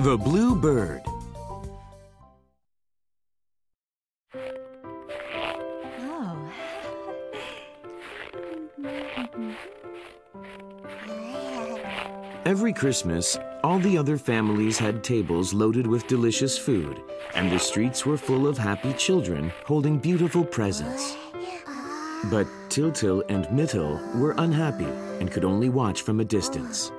The Blue Bird. Oh. Every Christmas, all the other families had tables loaded with delicious food, and the streets were full of happy children holding beautiful presents. But Tiltil and Mittel were unhappy and could only watch from a distance.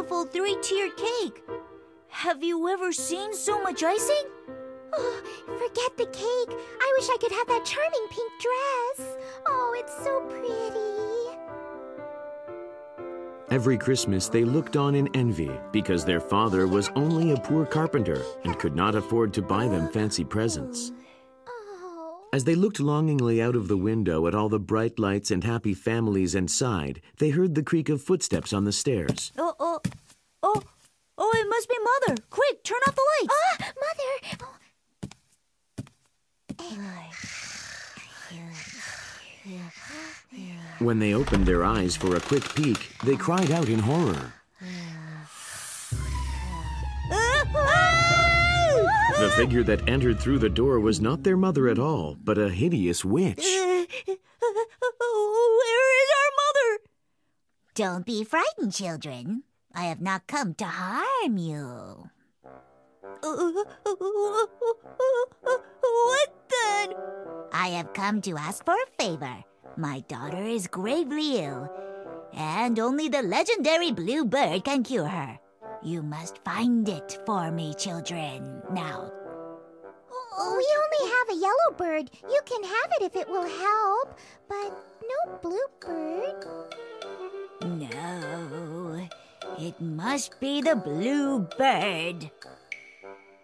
Beautiful three tiered cake. Have you ever seen so much icing? Oh, forget the cake. I wish I could have that charming pink dress. Oh, it's so pretty. Every Christmas, they looked on in envy because their father was only a poor carpenter and could not afford to buy them fancy presents. Oh. As they looked longingly out of the window at all the bright lights and happy families inside, they heard the creak of footsteps on the stairs. Oh, oh, it must be Mother. Quick, turn off the lights. Ah, Mother. Oh, When they opened their eyes for a quick peek, they cried out in horror. The figure that entered through the door was not their mother at all, but a hideous witch. Where is our mother? Don't be frightened, children. I have not come to harm you. What then? I have come to ask for a favor. My daughter is gravely ill, and only the legendary blue bird can cure her. You must find it for me, children. Now. we only have a yellow bird. You can have it if it will help, but no blue bird. It must be the blue bird.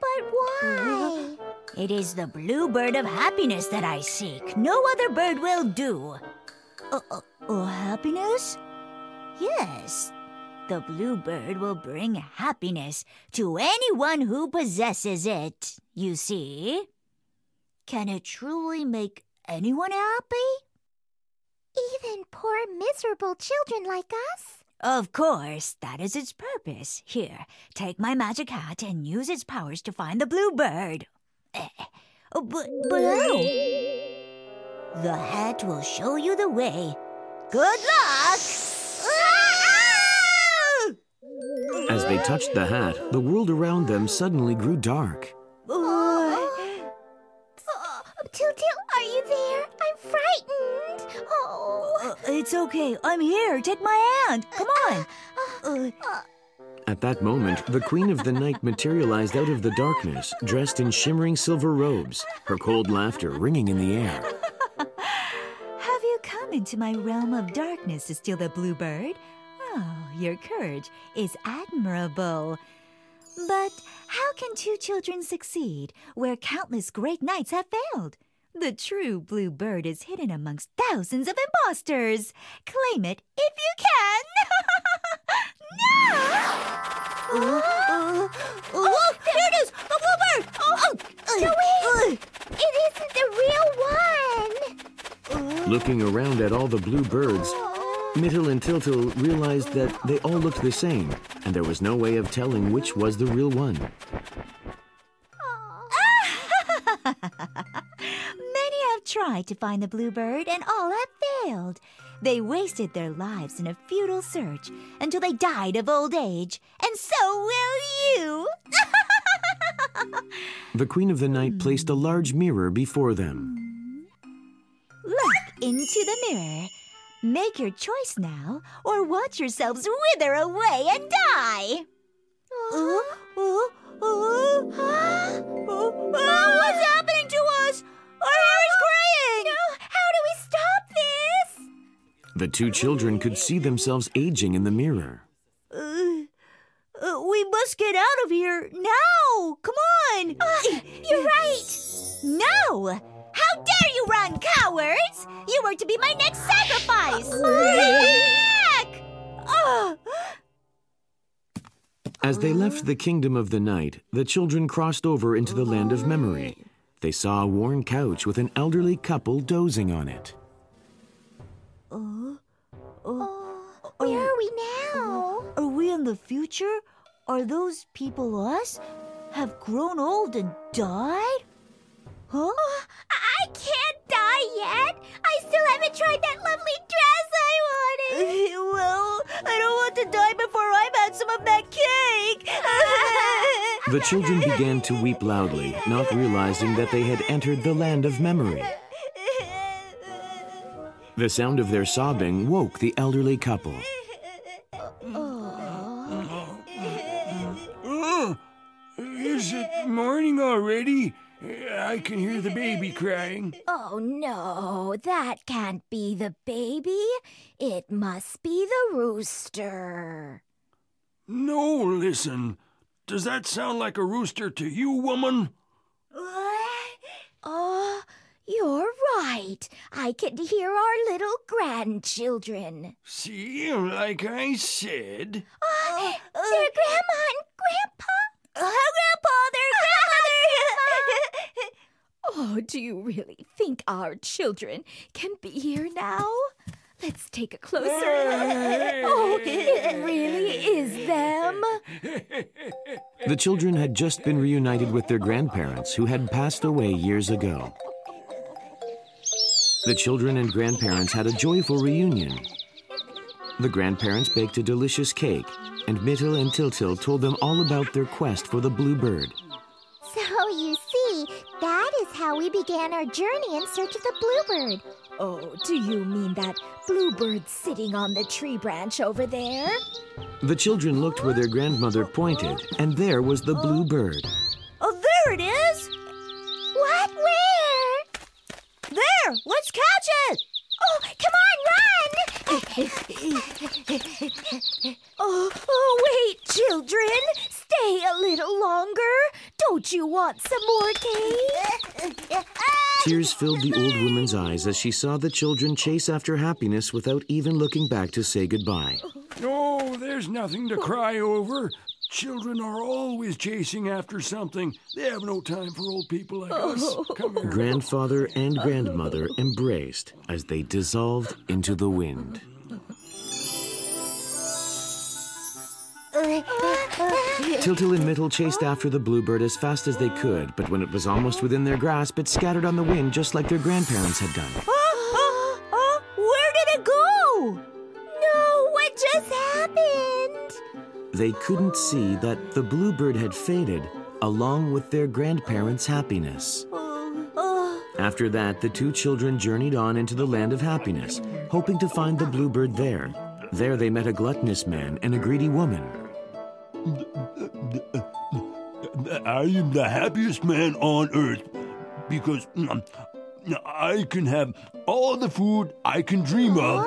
But why? It is the blue bird of happiness that I seek. No other bird will do. Uh, uh, uh, happiness? Yes, the blue bird will bring happiness to anyone who possesses it, you see. Can it truly make anyone happy? Even poor, miserable children like us? Of course, that is its purpose. Here, take my magic hat and use its powers to find the blue bird. Eh, oh, but, but how? The hat will show you the way. Good luck! As they touched the hat, the world around them suddenly grew dark. It's okay. I'm here. Take my hand. Come on. Uh, At that moment, the Queen of the Night materialized out of the darkness, dressed in shimmering silver robes, her cold laughter ringing in the air. have you come into my realm of darkness to steal the blue bird? Oh, your courage is admirable. But how can two children succeed where countless great knights have failed? The true blue bird is hidden amongst thousands of imposters. Claim it if you can. no! Oh, oh, here it is! The blue bird! Oh, oh, oh. No, wait! It isn't the real one! Looking around at all the blue birds, Mittel and Tiltil realized that they all looked the same, and there was no way of telling which was the real one. Tried to find the blue bird, and all have failed. They wasted their lives in a futile search until they died of old age, and so will you. The Queen of the Night placed a large mirror before them. Look into the mirror. Make your choice now, or watch yourselves wither away and die. Uh, uh, uh, The two children could see themselves aging in the mirror. Uh, uh, we must get out of here now. Come on. You're right! no! How dare you run, cowards! You were to be my next sacrifice! Back! As they left the kingdom of the night, the children crossed over into the land of memory. They saw a worn couch with an elderly couple dozing on it. The future, are those people us? Have grown old and died? Huh? Oh, I can't die yet. I still haven't tried that lovely dress I wanted. well, I don't want to die before I've had some of that cake. The children began to weep loudly, not realizing that they had entered the land of memory. The sound of their sobbing woke the elderly couple. Is it morning already? I can hear the baby crying. Oh no, that can't be the baby. It must be the rooster. No, listen. Does that sound like a rooster to you, woman? Oh, you're right. I can hear our little grandchildren. See, like I said. Oh, they're Grandma and Grandpa. Hi, Grandpa! They're Oh, do you really think our children can be here now? Let's take a closer look. Oh, it really is them. The children had just been reunited with their grandparents who had passed away years ago. The children and grandparents had a joyful reunion. The grandparents baked a delicious cake, and Mittel and Tiltil told them all about their quest for the blue bird. So you see, that is how we began our journey in search of the bluebird. Oh, do you mean that bluebird sitting on the tree branch over there? The children looked where their grandmother pointed, and there was the blue bird. Oh, oh, wait, children. Stay a little longer. Don't you want some more cake? Tears filled the old woman's eyes as she saw the children chase after happiness without even looking back to say goodbye. No, there's nothing to cry over. Children are always chasing after something. They have no time for old people like us. Come here. Grandfather and grandmother embraced as they dissolved into the wind. Tiltil and Mittel chased after the bluebird as fast as they could, but when it was almost within their grasp, it scattered on the wind just like their grandparents had done. Oh, oh, oh, where did it go? No, what just happened? They couldn't see that the bluebird had faded along with their grandparents' happiness. After that, the two children journeyed on into the land of happiness, hoping to find the bluebird there. There they met a gluttonous man and a greedy woman. I am the happiest man on earth because mm, I can have all the food I can dream of.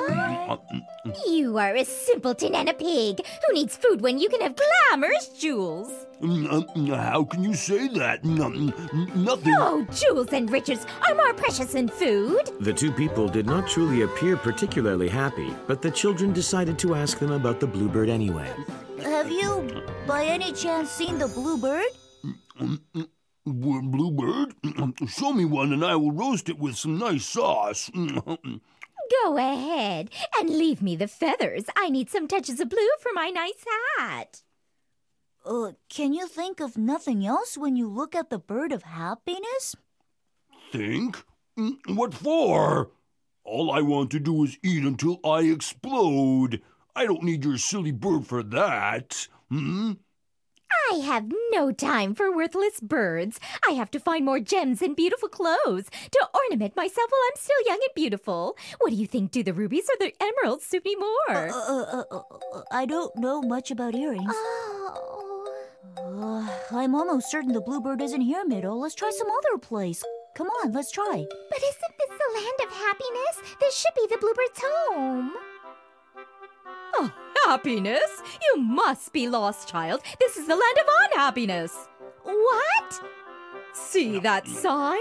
You are a simpleton and a pig. Who needs food when you can have Glamorous jewels. Mm, How can you say that? Nothing. Oh, jewels and riches are more precious than food. The two people did not truly appear particularly happy, but the children decided to ask them about the bluebird anyway. Have you, by any chance, seen the bluebird? Well, Bluebird, show me one and I will roast it with some nice sauce. Go ahead and leave me the feathers. I need some touches of blue for my nice hat. Uh, can you think of nothing else when you look at the bird of happiness? Think? Mm, What for? All I want to do is eat until I explode. I don't need your silly bird for that. Hmm? I have no time for worthless birds. I have to find more gems and beautiful clothes to ornament myself while I'm still young and beautiful. What do you think? Do the rubies or the emeralds suit me more? Uh, uh, uh, uh, I don't know much about earrings. oh. Uh, I'm almost certain the bluebird isn't here, Mittel. Let's try some other place. Come on, let's try. But isn't this the land of happiness? This should be the bluebird's home. Happiness? You must be lost, child. This is the land of unhappiness. What? See that sign?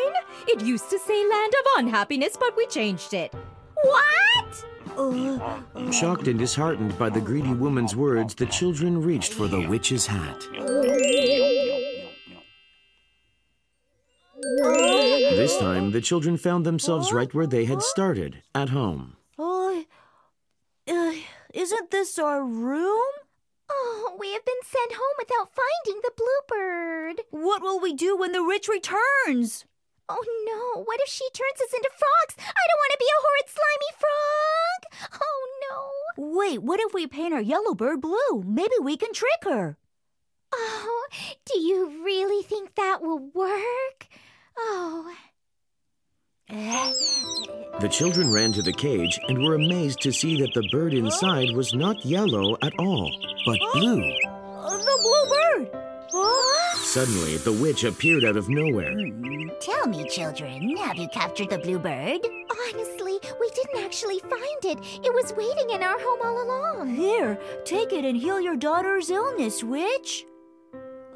It used to say land of unhappiness, but we changed it. What? Uh, Shocked and disheartened by the greedy woman's words, the children reached for the witch's hat. This time, the children found themselves right where they had started, at home. Isn't this our room? Oh, we have been sent home without finding the bluebird. What will we do when the witch returns? Oh no, what if she turns us into frogs? I don't want to be a horrid slimy frog. Oh no. Wait, what if we paint our yellow bird blue? Maybe we can trick her. Oh, do you really think that will work? Oh. The children ran to the cage and were amazed to see that the bird inside was not yellow at all, but blue. The blue bird! Suddenly, the witch appeared out of nowhere. Tell me, children, have you captured the blue bird? Honestly, we didn't actually find it. It was waiting in our home all along. Here, take it and heal your daughter's illness, witch.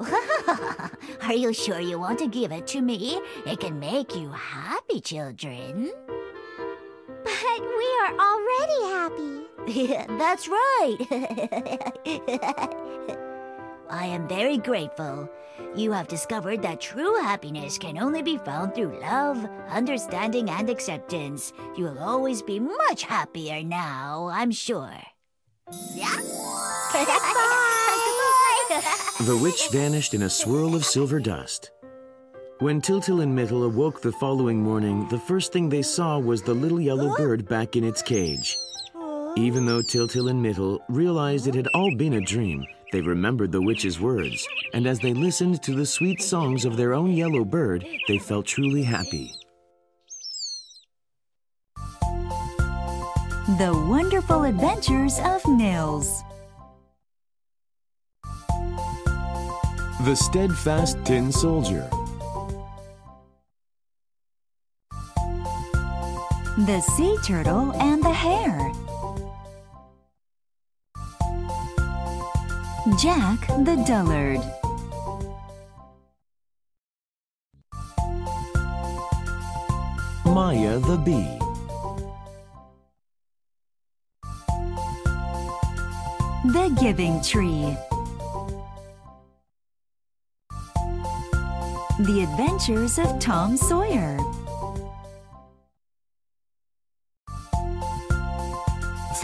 Are you sure you want to give it to me? It can make you happy, children. But we are already happy. That's right. I am very grateful. You have discovered that true happiness can only be found through love, understanding, and acceptance. You will always be much happier now, I'm sure. Yeah? The witch vanished in a swirl of silver dust. When Tiltil and Mittel awoke the following morning, the first thing they saw was the little yellow bird back in its cage. Even though Tiltil and Mittel realized it had all been a dream, they remembered the witch's words, and as they listened to the sweet songs of their own yellow bird, they felt truly happy. The Wonderful Adventures of Nils. The Steadfast Tin Soldier. The Sea Turtle and the Hare. Jack the Dullard. Maya the Bee. The Giving Tree. The Adventures of Tom Sawyer.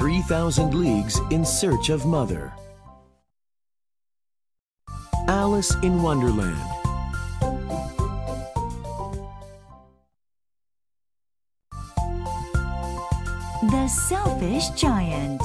Three Thousand Leagues in Search of Mother. Alice in Wonderland. The Selfish Giant.